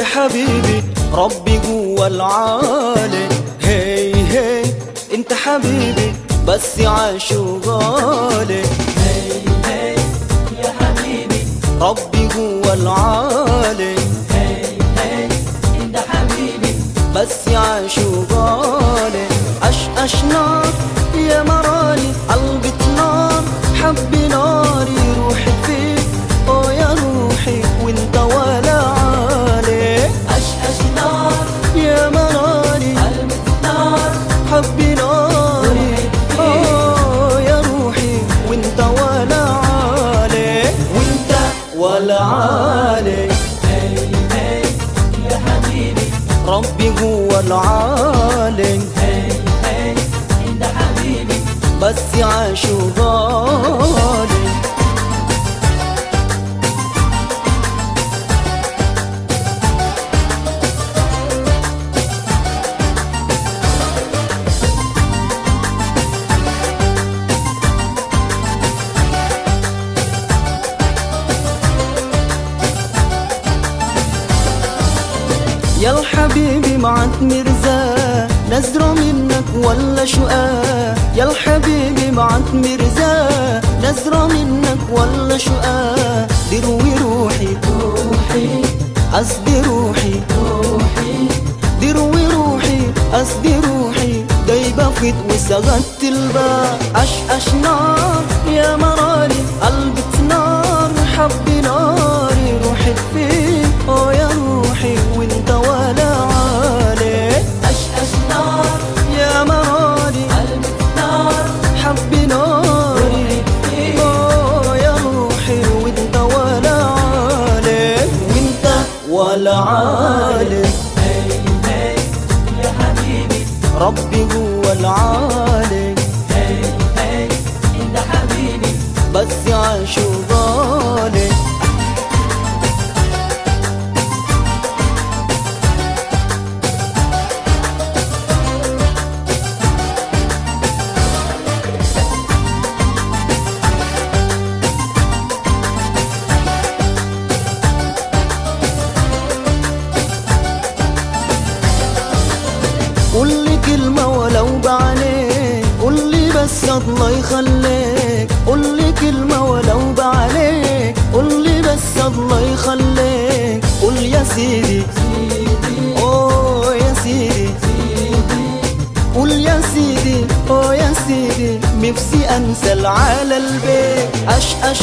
حبيبي ربي جوا العالي هي هي انت حبيبي بس عاش وغالي هي هي يا حبيبي ربي جوا العالي هي هي انت حبيبي بس عاش وغالي أش أش ربي هو العالي هي هي انت حبيبي بس عاش وغالي يا الحبيبي معك مرزا نزرة منك ولا شقاه يا الحبيبي معك مرزا نزرة منك ولا شقاه دروي روحي روحي أسدي روحي روحي دروي روحي أسدي روحي دايبة فيت وسغت الباب. أش أش نار يا مراري قلبي حبيبي ربي هو حبيبي بس عاش الله يخليك. قول لي كلمة ولو بعليك قول لي بس الله يخليك. قول يا سيدي. نفسي أنسى على البيت. اش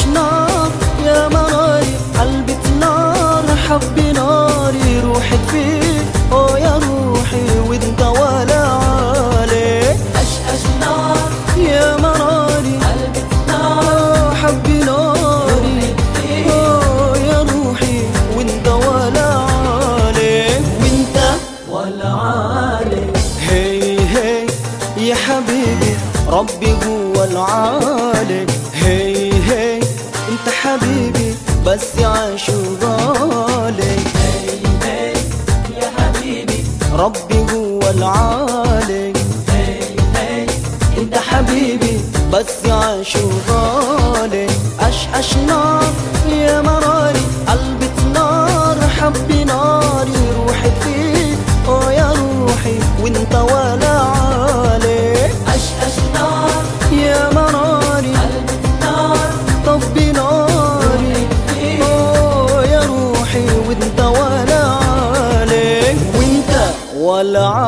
ربي هو العالي هي هي انت حبيبي بس عاش وغالي هي هي يا حبيبي ربي هو العالي هي هي انت حبيبي بس عاش وغالي اش وانت